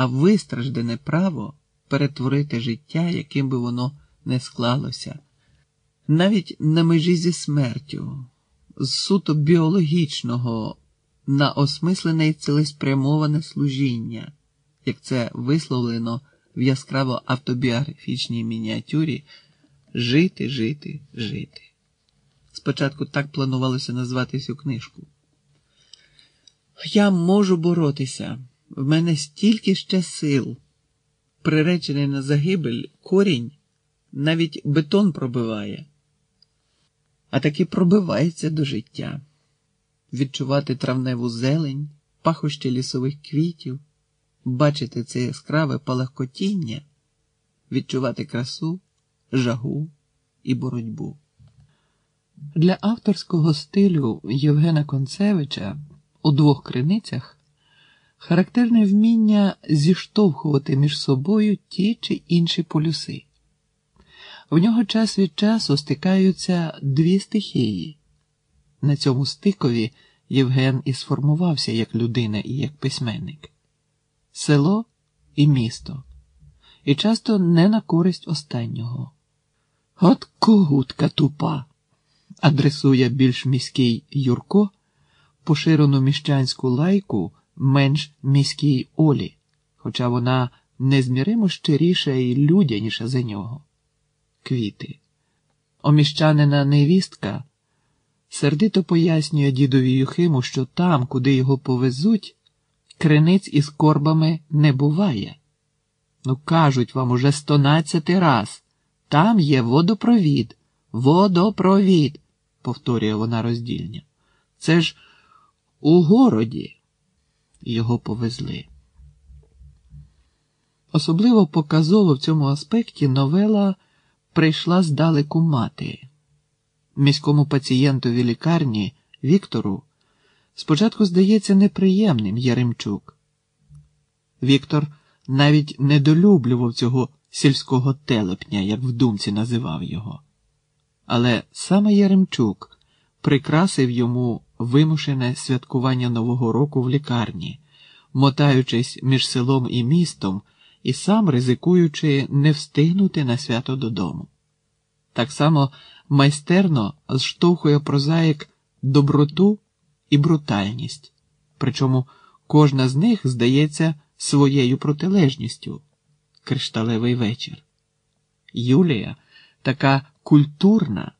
а вистраждене право перетворити життя, яким би воно не склалося, навіть на межі зі смертю, з суто біологічного на осмислене і цілеспрямоване служіння, як це висловлено в яскраво автобіографічній мініатюрі Жити, жити, жити. Спочатку так планувалося назвати цю книжку. Я можу боротися, в мене стільки ще сил. Приречений на загибель корінь навіть бетон пробиває, а таки пробивається до життя, відчувати травневу зелень, пахощі лісових квітів, бачити це яскраве палахкотіння, відчувати красу, жагу і боротьбу. Для авторського стилю Євгена Концевича у двох криницях характерне вміння зіштовхувати між собою ті чи інші полюси. В нього час від часу стикаються дві стихії. На цьому стикові Євген і сформувався як людина і як письменник село і місто, і часто не на користь останнього. От когутка тупа, адресує більш міський Юрко поширену міщанську лайку менш міській Олі, хоча вона незміримо щиріша і людяніша за нього. Квіти. Оміщанина невістка сердито пояснює дідові Юхиму, що там, куди його повезуть, криниць із корбами не буває. Ну, кажуть вам уже стонадцятий раз. Там є водопровід, водопровід, повторює вона роздільня. Це ж у городі його повезли. Особливо показово в цьому аспекті новела прийшла здалеку мати. Міському пацієнтові лікарні Віктору спочатку здається неприємним Яремчук. Віктор навіть недолюблював цього сільського телепня, як в думці називав його. Але саме Яремчук прикрасив йому вимушене святкування Нового року в лікарні, мотаючись між селом і містом і сам ризикуючи не встигнути на свято додому. Так само майстерно зштовхує прозаїк доброту і брутальність, причому кожна з них здається своєю протилежністю кришталевий вечір. Юлія така культурна.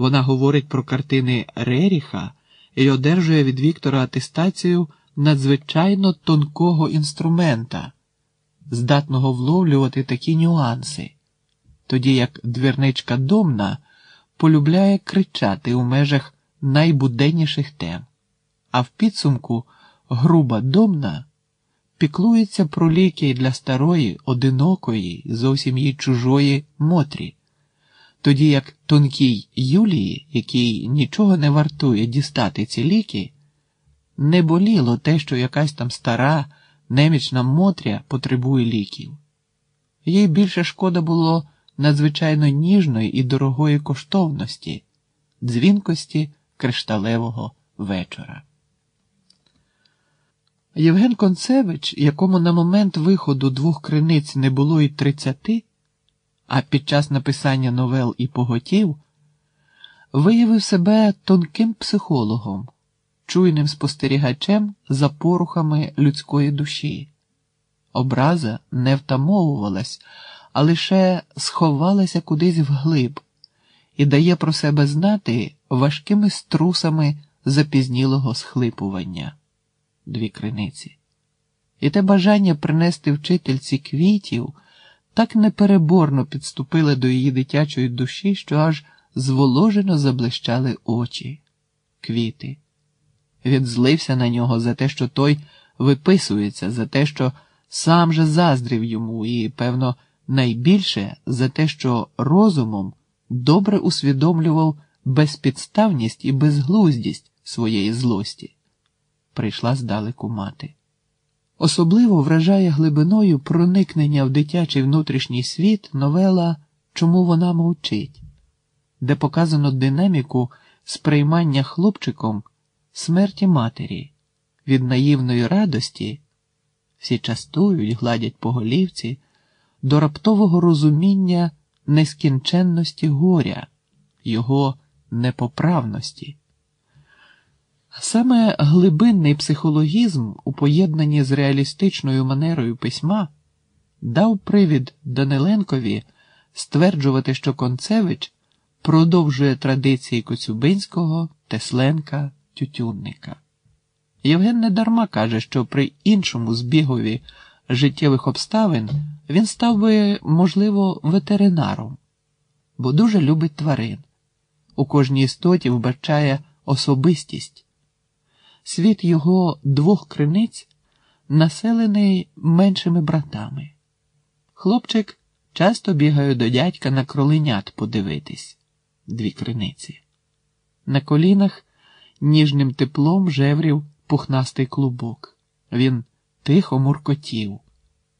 Вона говорить про картини Реріха і одержує від Віктора атестацію надзвичайно тонкого інструмента, здатного вловлювати такі нюанси, тоді як двірничка домна полюбляє кричати у межах найбуденніших тем, а в підсумку груба домна піклується про ліки для старої, одинокої, зовсім їй чужої Мотрі тоді як тонкій Юлії, якій нічого не вартує дістати ці ліки, не боліло те, що якась там стара, немічна Мотря потребує ліків. Їй більше шкода було надзвичайно ніжної і дорогої коштовності, дзвінкості кришталевого вечора. Євген Концевич, якому на момент виходу двох криниць не було й тридцяти, а під час написання новел і поготів виявив себе тонким психологом, чуйним спостерігачем за порухами людської душі. Образа не втамовувалась, а лише сховалася кудись вглиб і дає про себе знати важкими струсами запізнілого схлипування дві криниці. І те бажання принести вчительці квітів так непереборно підступили до її дитячої душі, що аж зволожено заблищали очі, квіти. Він злився на нього за те, що той виписується, за те, що сам же заздрив йому, і, певно, найбільше за те, що розумом добре усвідомлював безпідставність і безглуздість своєї злості. Прийшла здалеку мати. Особливо вражає глибиною проникнення в дитячий внутрішній світ новела Чому вона мовчить, де показано динаміку сприймання хлопчиком смерті матері від наївної радості всі частують, гладять по голівці, до раптового розуміння нескінченності горя, його непоправності. Саме глибинний психологізм у поєднанні з реалістичною манерою письма дав привід Даниленкові стверджувати, що Концевич продовжує традиції Коцюбинського, Тесленка, Тютюнника. Євген недарма каже, що при іншому збігові життєвих обставин він став би, можливо, ветеринаром, бо дуже любить тварин. У кожній істоті вбачає особистість. Світ його двох криниць населений меншими братами. Хлопчик часто бігає до дядька на кроленят подивитись дві криниці. На колінах ніжним теплом жеврів пухнастий клубок. Він тихо муркотів.